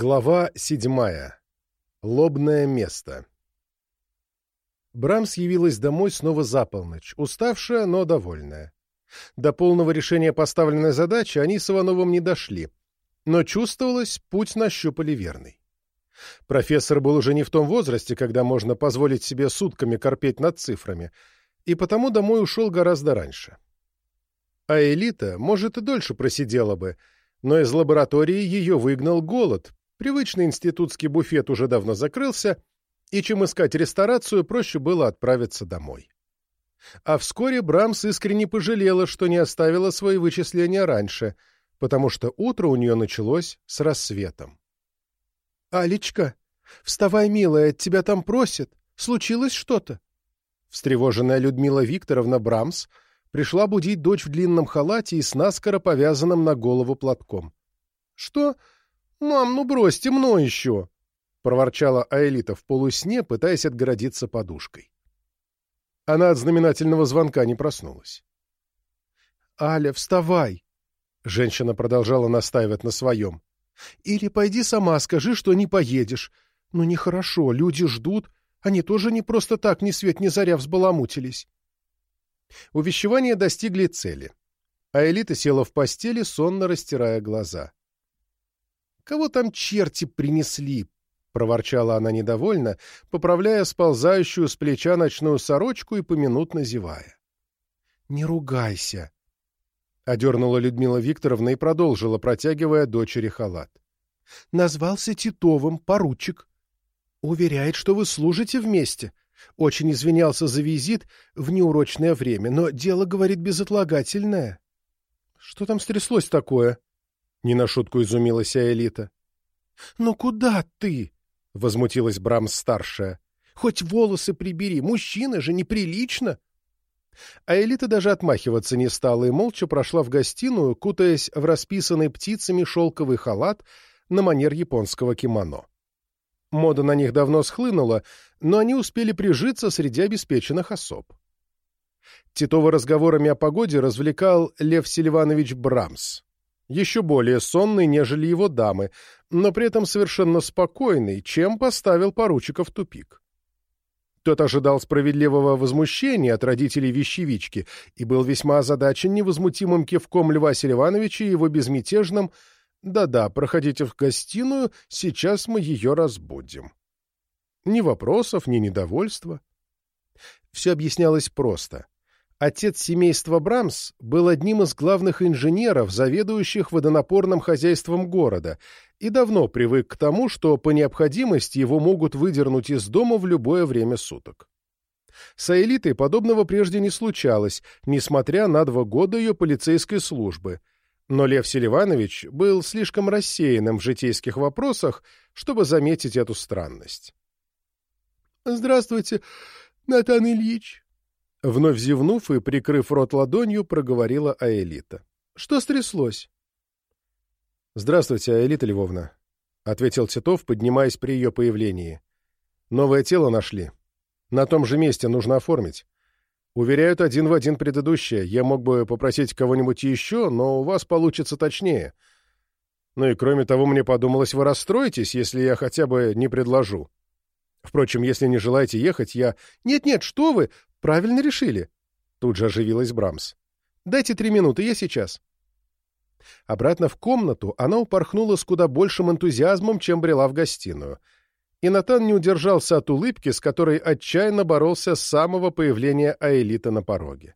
Глава седьмая. Лобное место. Брамс явилась домой снова за полночь, уставшая, но довольная. До полного решения поставленной задачи они с Ивановым не дошли, но чувствовалось, путь нащупали верный. Профессор был уже не в том возрасте, когда можно позволить себе сутками корпеть над цифрами, и потому домой ушел гораздо раньше. А элита, может, и дольше просидела бы, но из лаборатории ее выгнал голод, Привычный институтский буфет уже давно закрылся, и чем искать ресторацию, проще было отправиться домой. А вскоре Брамс искренне пожалела, что не оставила свои вычисления раньше, потому что утро у нее началось с рассветом. — Алечка, вставай, милая, тебя там просят. Случилось что-то? Встревоженная Людмила Викторовна Брамс пришла будить дочь в длинном халате и с наскоро повязанным на голову платком. — Что? — «Мам, ну брось, темно еще!» — проворчала Аэлита в полусне, пытаясь отгородиться подушкой. Она от знаменательного звонка не проснулась. «Аля, вставай!» — женщина продолжала настаивать на своем. «Или пойди сама, скажи, что не поедешь. Ну, нехорошо, люди ждут. Они тоже не просто так ни свет ни заря взбаламутились». Увещевания достигли цели. А Элита села в постели, сонно растирая глаза. Кого там черти принесли? — проворчала она недовольно, поправляя сползающую с плеча ночную сорочку и поминутно зевая. — Не ругайся! — одернула Людмила Викторовна и продолжила, протягивая дочери халат. — Назвался Титовым, поручик. Уверяет, что вы служите вместе. Очень извинялся за визит в неурочное время, но дело, говорит, безотлагательное. — Что там стряслось такое? — не на шутку изумилась Аэлита. — Ну куда ты? — возмутилась Брамс-старшая. — Хоть волосы прибери, мужчина же неприлично. А Элита даже отмахиваться не стала и молча прошла в гостиную, кутаясь в расписанный птицами шелковый халат на манер японского кимоно. Мода на них давно схлынула, но они успели прижиться среди обеспеченных особ. Титова разговорами о погоде развлекал Лев Селиванович Брамс еще более сонный, нежели его дамы, но при этом совершенно спокойный, чем поставил поручика в тупик. Тот ожидал справедливого возмущения от родителей вещевички и был весьма озадачен невозмутимым кивком Льва Селивановича и его безмятежным «Да-да, проходите в гостиную, сейчас мы ее разбудим». Ни вопросов, ни недовольства. Все объяснялось просто — Отец семейства Брамс был одним из главных инженеров, заведующих водонапорным хозяйством города, и давно привык к тому, что по необходимости его могут выдернуть из дома в любое время суток. С Аэлитой подобного прежде не случалось, несмотря на два года ее полицейской службы, но Лев Селиванович был слишком рассеянным в житейских вопросах, чтобы заметить эту странность. «Здравствуйте, Натан Ильич!» Вновь зевнув и прикрыв рот ладонью, проговорила Аэлита. — Что стряслось? — Здравствуйте, Аэлита Львовна, — ответил Титов, поднимаясь при ее появлении. — Новое тело нашли. На том же месте нужно оформить. Уверяют один в один предыдущее. Я мог бы попросить кого-нибудь еще, но у вас получится точнее. Ну и кроме того, мне подумалось, вы расстроитесь, если я хотя бы не предложу. Впрочем, если не желаете ехать, я... Нет-нет, что вы! Правильно решили. Тут же оживилась Брамс. Дайте три минуты, я сейчас. Обратно в комнату она упорхнула с куда большим энтузиазмом, чем брела в гостиную. И Натан не удержался от улыбки, с которой отчаянно боролся с самого появления Аэлита на пороге.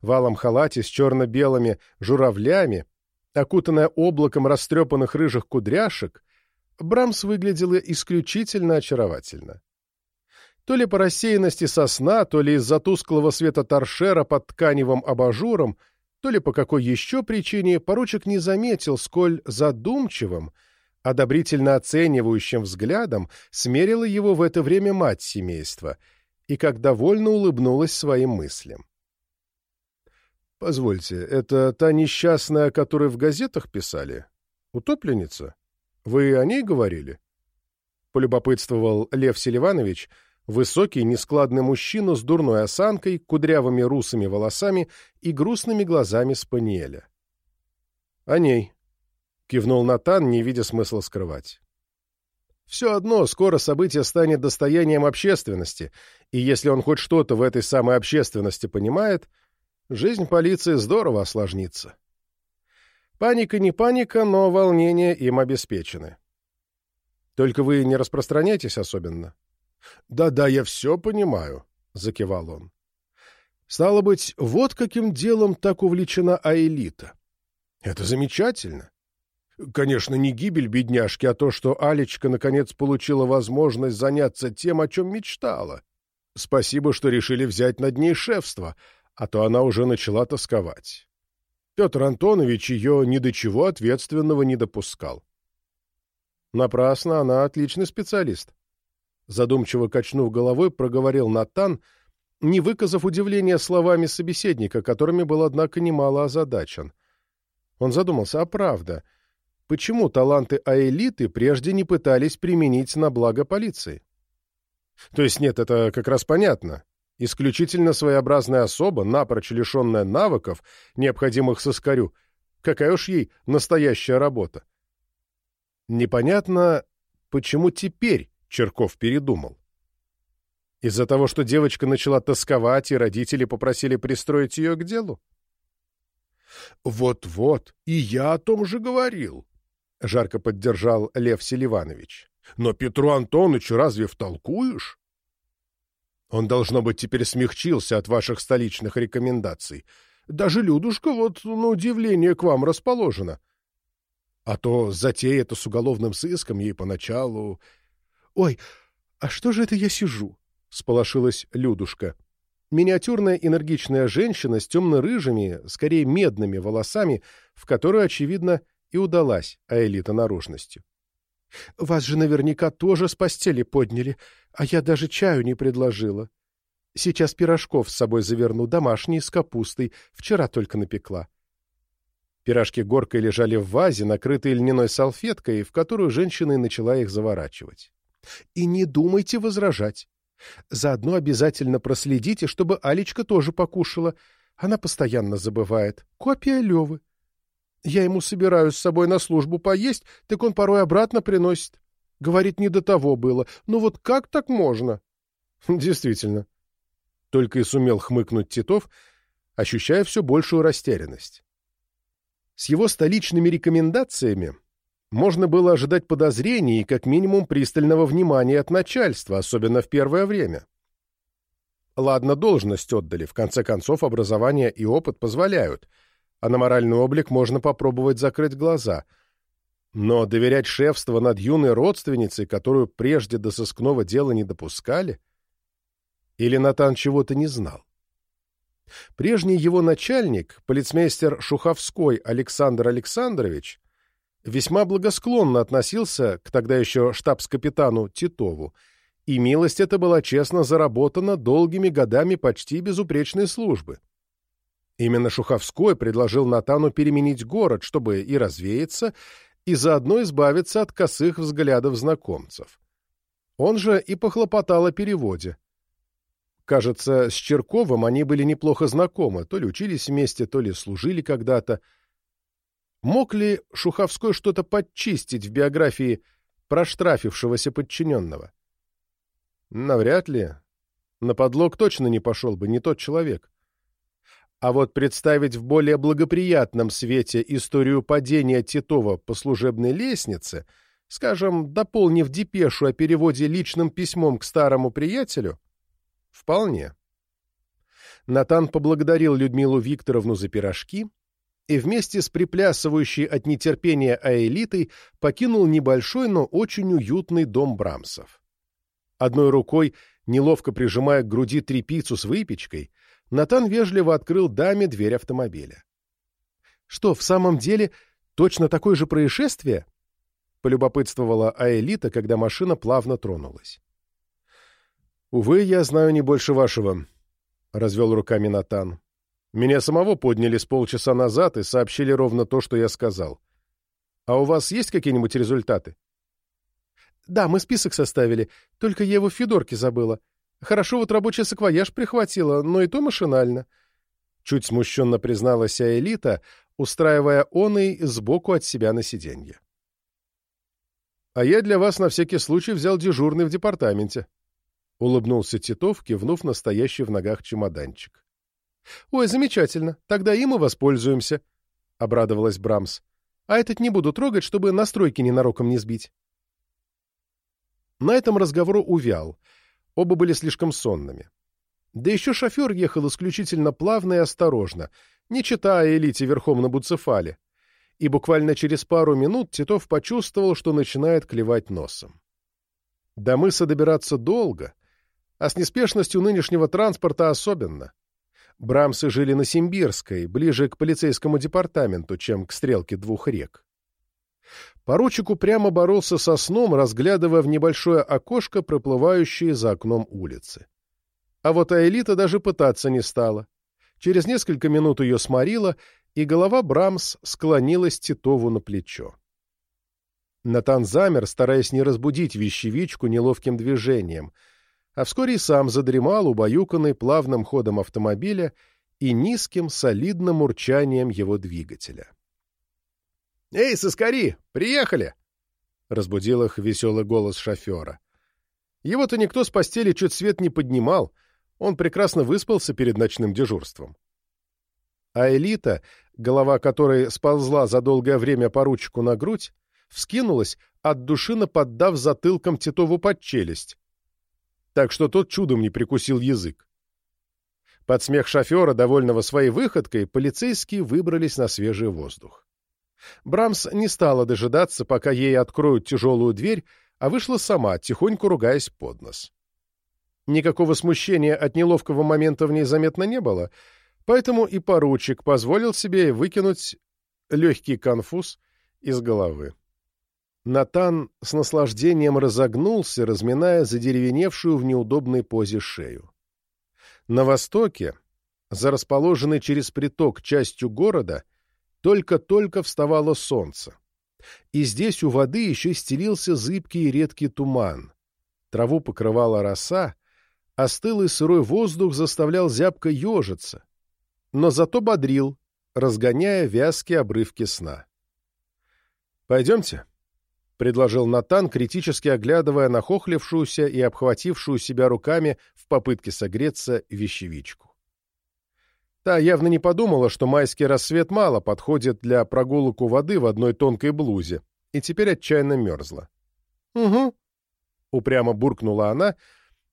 В алом халате с черно-белыми журавлями, окутанная облаком растрепанных рыжих кудряшек, Брамс выглядела исключительно очаровательно. То ли по рассеянности сосна, то ли из-за тусклого света торшера под тканевым абажуром, то ли по какой еще причине поручик не заметил, сколь задумчивым, одобрительно оценивающим взглядом смерила его в это время мать семейства и как довольно улыбнулась своим мыслям. «Позвольте, это та несчастная, о которой в газетах писали? Утопленница? Вы о ней говорили?» Полюбопытствовал Лев Селиванович — Высокий, нескладный мужчина с дурной осанкой, кудрявыми русыми волосами и грустными глазами спаниеля. «О ней», — кивнул Натан, не видя смысла скрывать. Все одно скоро событие станет достоянием общественности, и если он хоть что-то в этой самой общественности понимает, жизнь полиции здорово осложнится. Паника не паника, но волнения им обеспечены. Только вы не распространяйтесь особенно. «Да-да, я все понимаю», — закивал он. «Стало быть, вот каким делом так увлечена Аэлита. Это замечательно. Конечно, не гибель бедняжки, а то, что Алечка наконец получила возможность заняться тем, о чем мечтала. Спасибо, что решили взять над ней шефство, а то она уже начала тосковать. Петр Антонович ее ни до чего ответственного не допускал. Напрасно, она отличный специалист. Задумчиво качнув головой, проговорил Натан, не выказав удивления словами собеседника, которыми был, однако, немало озадачен. Он задумался, а правда — почему таланты Аэлиты прежде не пытались применить на благо полиции? То есть нет, это как раз понятно. Исключительно своеобразная особа, напрочь лишенная навыков, необходимых соскарю. Какая уж ей настоящая работа. Непонятно, почему теперь Черков передумал. Из-за того, что девочка начала тосковать, и родители попросили пристроить ее к делу? «Вот-вот, и я о том же говорил», — жарко поддержал Лев Селиванович. «Но Петру Антоновичу разве втолкуешь?» Он, должно быть, теперь смягчился от ваших столичных рекомендаций. Даже Людушка вот, на удивление, к вам расположена. А то затея это с уголовным сыском ей поначалу... — Ой, а что же это я сижу? — сполошилась Людушка. Миниатюрная энергичная женщина с темно-рыжими, скорее медными волосами, в которую, очевидно, и удалась Аэлита наружностью. «Вас же наверняка тоже с постели подняли, а я даже чаю не предложила. Сейчас пирожков с собой заверну, домашние, с капустой, вчера только напекла». Пирожки горкой лежали в вазе, накрытые льняной салфеткой, в которую женщина и начала их заворачивать. «И не думайте возражать. Заодно обязательно проследите, чтобы Алечка тоже покушала. Она постоянно забывает. Копия Левы. Я ему собираюсь с собой на службу поесть, так он порой обратно приносит. Говорит, не до того было. Ну вот как так можно? Действительно. Только и сумел хмыкнуть Титов, ощущая все большую растерянность. С его столичными рекомендациями можно было ожидать подозрений и как минимум пристального внимания от начальства, особенно в первое время. Ладно, должность отдали, в конце концов образование и опыт позволяют — а на моральный облик можно попробовать закрыть глаза. Но доверять шефство над юной родственницей, которую прежде до сыскного дела не допускали? Или Натан чего-то не знал? Прежний его начальник, полицмейстер Шуховской Александр Александрович, весьма благосклонно относился к тогда еще штабс-капитану Титову, и милость эта была честно заработана долгими годами почти безупречной службы. Именно Шуховской предложил Натану переменить город, чтобы и развеяться, и заодно избавиться от косых взглядов знакомцев. Он же и похлопотал о переводе. Кажется, с Черковым они были неплохо знакомы, то ли учились вместе, то ли служили когда-то. Мог ли Шуховской что-то подчистить в биографии проштрафившегося подчиненного? Навряд ли. На подлог точно не пошел бы, не тот человек. А вот представить в более благоприятном свете историю падения Титова по служебной лестнице, скажем, дополнив депешу о переводе личным письмом к старому приятелю, вполне. Натан поблагодарил Людмилу Викторовну за пирожки и вместе с приплясывающей от нетерпения Аэлитой покинул небольшой, но очень уютный дом Брамсов. Одной рукой, неловко прижимая к груди трепицу с выпечкой, Натан вежливо открыл даме дверь автомобиля. «Что, в самом деле точно такое же происшествие?» — полюбопытствовала Аэлита, когда машина плавно тронулась. «Увы, я знаю не больше вашего», — развел руками Натан. «Меня самого подняли с полчаса назад и сообщили ровно то, что я сказал. А у вас есть какие-нибудь результаты?» «Да, мы список составили, только я его в Федорке забыла. Хорошо вот рабочий саквояж прихватила, но и то машинально. Чуть смущенно призналась Аэлита, устраивая оной сбоку от себя на сиденье. А я для вас на всякий случай взял дежурный в департаменте. — улыбнулся Титов, кивнув настоящий в ногах чемоданчик. — Ой, замечательно, тогда им и воспользуемся, — обрадовалась Брамс. — А этот не буду трогать, чтобы настройки ненароком не сбить. На этом разговор увял. Оба были слишком сонными. Да еще шофер ехал исключительно плавно и осторожно, не читая элите верхом на буцефале. И буквально через пару минут Титов почувствовал, что начинает клевать носом. До мыса добираться долго — а с неспешностью нынешнего транспорта особенно. Брамсы жили на Симбирской, ближе к полицейскому департаменту, чем к стрелке двух рек. Поручик упрямо боролся со сном, разглядывая в небольшое окошко, проплывающее за окном улицы. А вот Аэлита даже пытаться не стала. Через несколько минут ее сморила, и голова Брамс склонилась Титову на плечо. Натан замер, стараясь не разбудить вещевичку неловким движением — а вскоре сам задремал, убаюканный плавным ходом автомобиля и низким, солидным урчанием его двигателя. «Эй, соскари, приехали!» — разбудил их веселый голос шофера. Его-то никто с постели чуть свет не поднимал, он прекрасно выспался перед ночным дежурством. А Элита, голова которой сползла за долгое время поручику на грудь, вскинулась, от души наподдав затылком Титову под челюсть, так что тот чудом не прикусил язык. Под смех шофера, довольного своей выходкой, полицейские выбрались на свежий воздух. Брамс не стала дожидаться, пока ей откроют тяжелую дверь, а вышла сама, тихонько ругаясь под нос. Никакого смущения от неловкого момента в ней заметно не было, поэтому и поручик позволил себе выкинуть легкий конфуз из головы. Натан с наслаждением разогнулся, разминая задеревеневшую в неудобной позе шею. На востоке, за расположенной через приток частью города, только-только вставало солнце. И здесь у воды еще стелился зыбкий и редкий туман. Траву покрывала роса, а стылый сырой воздух заставлял зябко ежиться, но зато бодрил, разгоняя вязкие обрывки сна. «Пойдемте», — предложил Натан, критически оглядывая нахохлившуюся и обхватившую себя руками в попытке согреться вещевичку. Та явно не подумала, что майский рассвет мало подходит для прогулок у воды в одной тонкой блузе, и теперь отчаянно мерзла. «Угу», — упрямо буркнула она,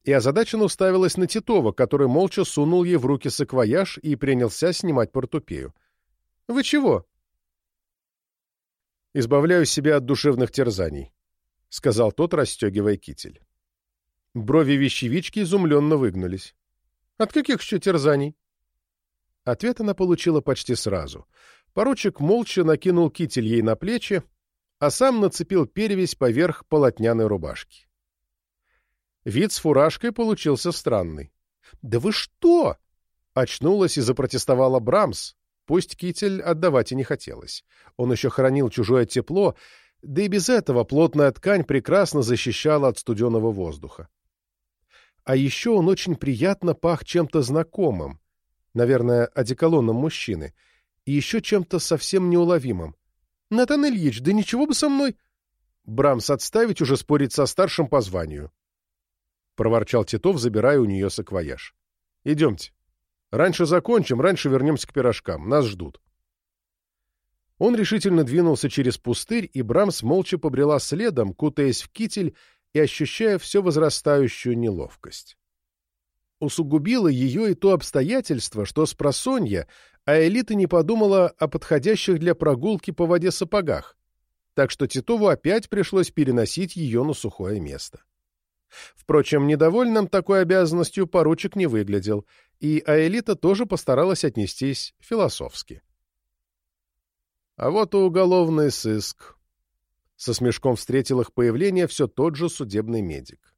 и озадаченно уставилась на Титова, который молча сунул ей в руки саквояж и принялся снимать портупею. «Вы чего?» Избавляю себя от душевных терзаний», — сказал тот, расстегивая китель. Брови вещевички изумленно выгнулись. «От каких еще терзаний?» Ответ она получила почти сразу. Поручик молча накинул китель ей на плечи, а сам нацепил перевязь поверх полотняной рубашки. Вид с фуражкой получился странный. «Да вы что?» — очнулась и запротестовала Брамс, Пусть китель отдавать и не хотелось. Он еще хранил чужое тепло, да и без этого плотная ткань прекрасно защищала от студеного воздуха. А еще он очень приятно пах чем-то знакомым, наверное, одеколоном мужчины, и еще чем-то совсем неуловимым. «Натан Ильич, да ничего бы со мной...» «Брамс, отставить уже спорить со старшим по званию», — проворчал Титов, забирая у нее саквояж. «Идемте». Раньше закончим, раньше вернемся к пирожкам. Нас ждут. Он решительно двинулся через пустырь, и Брамс молча побрела следом, кутаясь в китель и ощущая все возрастающую неловкость. Усугубило ее и то обстоятельство, что с просонья Аэлита не подумала о подходящих для прогулки по воде сапогах, так что Титову опять пришлось переносить ее на сухое место. Впрочем, недовольным такой обязанностью поручик не выглядел, и Аэлита тоже постаралась отнестись философски. А вот и уголовный сыск. Со смешком встретил их появление все тот же судебный медик.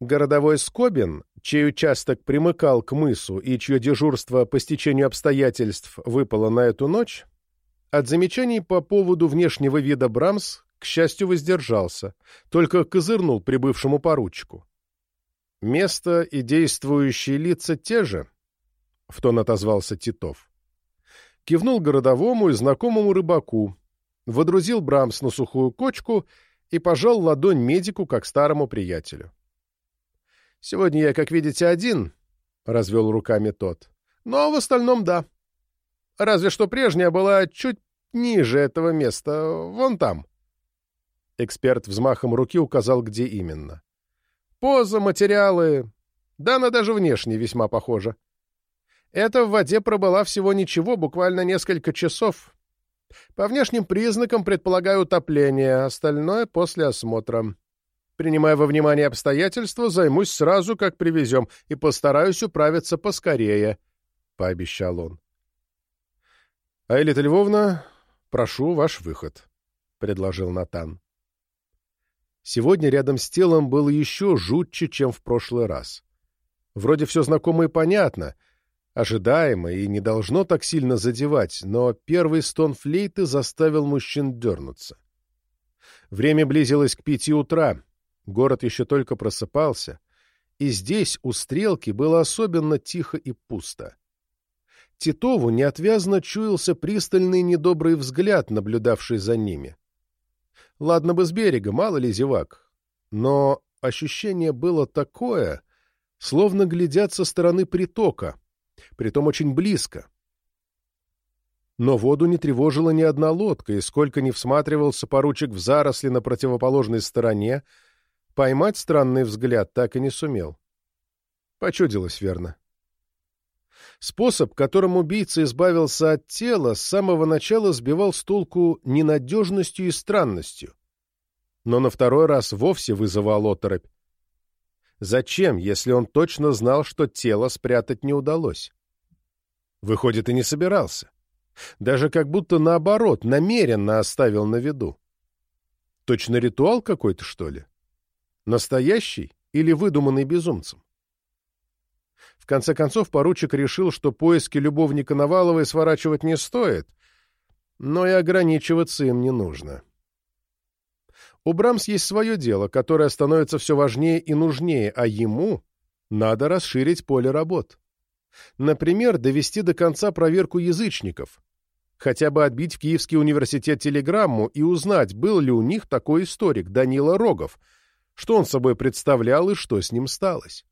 Городовой Скобин, чей участок примыкал к мысу и чье дежурство по стечению обстоятельств выпало на эту ночь, от замечаний по поводу внешнего вида Брамс, к счастью, воздержался, только козырнул прибывшему поручику. Место и действующие лица те же, — в тон отозвался Титов. Кивнул городовому и знакомому рыбаку, водрузил Брамс на сухую кочку и пожал ладонь медику как старому приятелю. «Сегодня я, как видите, один», — развел руками тот. «Но в остальном да. Разве что прежняя была чуть ниже этого места, вон там». Эксперт взмахом руки указал, где именно. «Поза, материалы, да она даже внешне весьма похожа. Это в воде пробыла всего ничего, буквально несколько часов. По внешним признакам предполагаю утопление, остальное после осмотра. Принимая во внимание обстоятельства, займусь сразу, как привезем, и постараюсь управиться поскорее, — пообещал он. — Айлита Львовна, прошу ваш выход, — предложил Натан. Сегодня рядом с телом было еще жутче, чем в прошлый раз. Вроде все знакомо и понятно, ожидаемо и не должно так сильно задевать, но первый стон флейты заставил мужчин дернуться. Время близилось к пяти утра, город еще только просыпался, и здесь, у стрелки, было особенно тихо и пусто. Титову неотвязно чуялся пристальный недобрый взгляд, наблюдавший за ними. Ладно бы с берега, мало ли зевак, но ощущение было такое — словно глядят со стороны притока, притом очень близко. Но воду не тревожила ни одна лодка, и сколько ни всматривался поручик в заросли на противоположной стороне, поймать странный взгляд так и не сумел. Почудилось верно. Способ, которым убийца избавился от тела, с самого начала сбивал с толку ненадежностью и странностью. Но на второй раз вовсе вызывал оторопь. Зачем, если он точно знал, что тело спрятать не удалось? Выходит, и не собирался. Даже как будто наоборот, намеренно оставил на виду. Точно ритуал какой-то, что ли? Настоящий или выдуманный безумцем? В конце концов, поручик решил, что поиски любовника Наваловой сворачивать не стоит, но и ограничиваться им не нужно. У Брамс есть свое дело, которое становится все важнее и нужнее, а ему надо расширить поле работ. Например, довести до конца проверку язычников, хотя бы отбить в Киевский университет телеграмму и узнать, был ли у них такой историк Данила Рогов, что он собой представлял и что с ним сталось.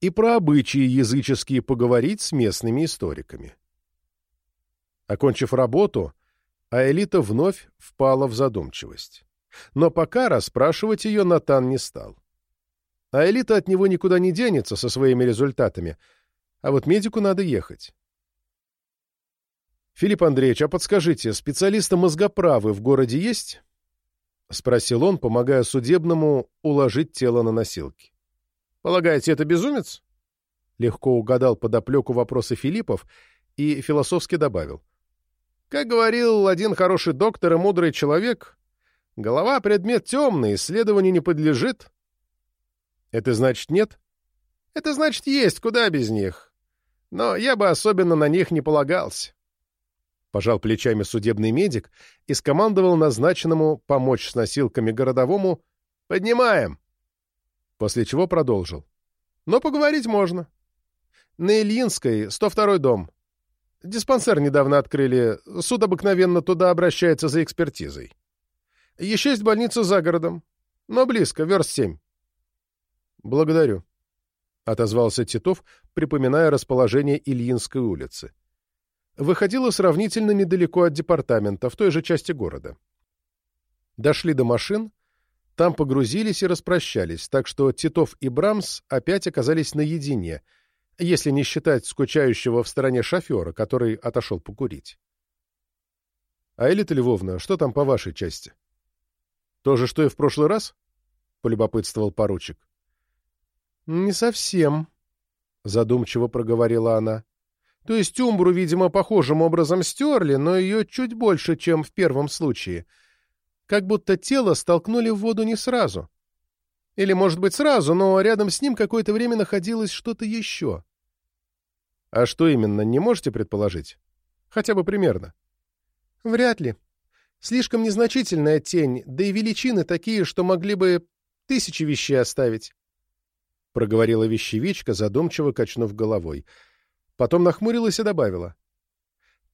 И про обычаи языческие поговорить с местными историками. Окончив работу, Аэлита вновь впала в задумчивость. Но пока расспрашивать ее Натан не стал. А элита от него никуда не денется со своими результатами, а вот медику надо ехать. «Филипп Андреевич, а подскажите, специалисты-мозгоправы в городе есть?» — спросил он, помогая судебному уложить тело на носилки. «Полагаете, это безумец?» Легко угадал подоплеку вопроса Филиппов и философски добавил. «Как говорил один хороший доктор и мудрый человек, Голова — предмет темный, исследованию не подлежит. Это значит нет? Это значит есть, куда без них. Но я бы особенно на них не полагался. Пожал плечами судебный медик и скомандовал назначенному помочь с носилками городовому «Поднимаем!» После чего продолжил. «Но поговорить можно. На Ильинской, 102-й дом. Диспансер недавно открыли, суд обыкновенно туда обращается за экспертизой. Еще есть больница за городом, но близко, верст семь. — Благодарю, — отозвался Титов, припоминая расположение Ильинской улицы. Выходило сравнительно недалеко от департамента, в той же части города. Дошли до машин, там погрузились и распрощались, так что Титов и Брамс опять оказались наедине, если не считать скучающего в стороне шофера, который отошел покурить. — А Элита Львовна, что там по вашей части? — то же, что и в прошлый раз? — полюбопытствовал поручик. — Не совсем, — задумчиво проговорила она. — То есть Умбру, видимо, похожим образом стерли, но ее чуть больше, чем в первом случае. Как будто тело столкнули в воду не сразу. Или, может быть, сразу, но рядом с ним какое-то время находилось что-то еще. — А что именно, не можете предположить? Хотя бы примерно. — Вряд ли, Слишком незначительная тень, да и величины такие, что могли бы тысячи вещей оставить. Проговорила вещевичка, задумчиво качнув головой. Потом нахмурилась и добавила.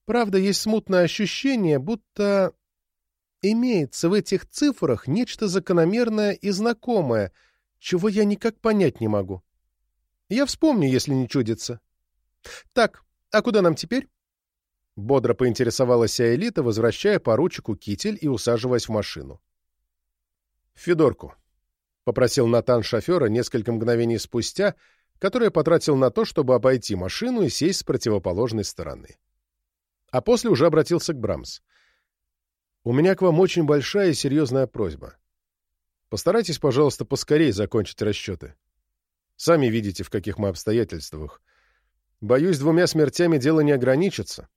Правда, есть смутное ощущение, будто... Имеется в этих цифрах нечто закономерное и знакомое, чего я никак понять не могу. Я вспомню, если не чудится. Так, а куда нам теперь? Бодро поинтересовалась Аэлита, возвращая поручику китель и усаживаясь в машину. «Федорку», — попросил Натан шофера несколько мгновений спустя, которое потратил на то, чтобы обойти машину и сесть с противоположной стороны. А после уже обратился к Брамс. «У меня к вам очень большая и серьезная просьба. Постарайтесь, пожалуйста, поскорее закончить расчеты. Сами видите, в каких мы обстоятельствах. Боюсь, двумя смертями дело не ограничится.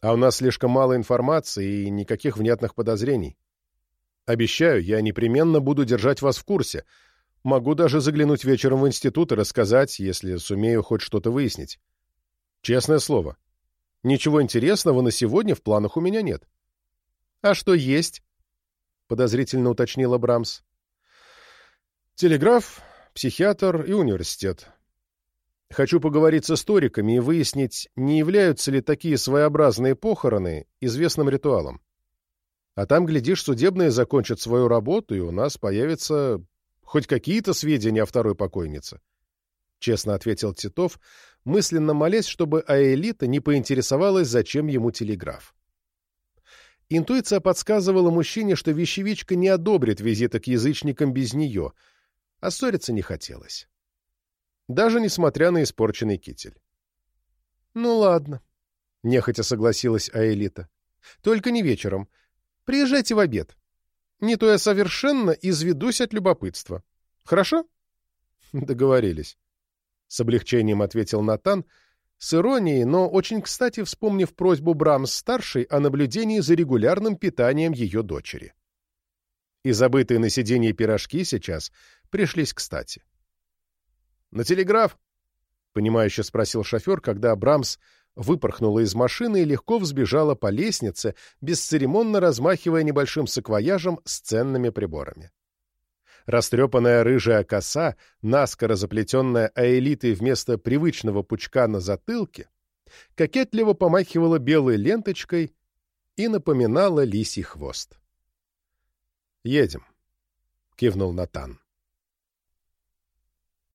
А у нас слишком мало информации и никаких внятных подозрений. Обещаю, я непременно буду держать вас в курсе. Могу даже заглянуть вечером в институт и рассказать, если сумею хоть что-то выяснить. Честное слово. Ничего интересного на сегодня в планах у меня нет. — А что есть? — подозрительно уточнила Брамс. — Телеграф, психиатр и университет. Хочу поговорить с историками и выяснить, не являются ли такие своеобразные похороны известным ритуалом. А там, глядишь, судебные закончат свою работу, и у нас появятся хоть какие-то сведения о второй покойнице. Честно ответил Титов, мысленно молясь, чтобы Аэлита не поинтересовалась, зачем ему телеграф. Интуиция подсказывала мужчине, что вещевичка не одобрит визита к язычникам без нее, а ссориться не хотелось даже несмотря на испорченный китель. «Ну ладно», — нехотя согласилась Аэлита. «Только не вечером. Приезжайте в обед. Не то я совершенно изведусь от любопытства. Хорошо?» «Договорились», — с облегчением ответил Натан, с иронией, но очень кстати вспомнив просьбу Брамс-старшей о наблюдении за регулярным питанием ее дочери. И забытые на сиденье пирожки сейчас пришлись кстати. «На телеграф?» — понимающе спросил шофер, когда Брамс выпорхнула из машины и легко взбежала по лестнице, бесцеремонно размахивая небольшим саквояжем с ценными приборами. Растрепанная рыжая коса, наскоро заплетенная аэлитой вместо привычного пучка на затылке, кокетливо помахивала белой ленточкой и напоминала лисий хвост. «Едем», — кивнул Натан.